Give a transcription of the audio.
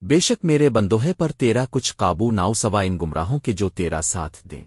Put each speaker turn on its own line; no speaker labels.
بے شک میرے بندوہے پر تیرا کچھ قابو ناؤ سوا ان گمراہوں کے جو تیرا ساتھ دیں۔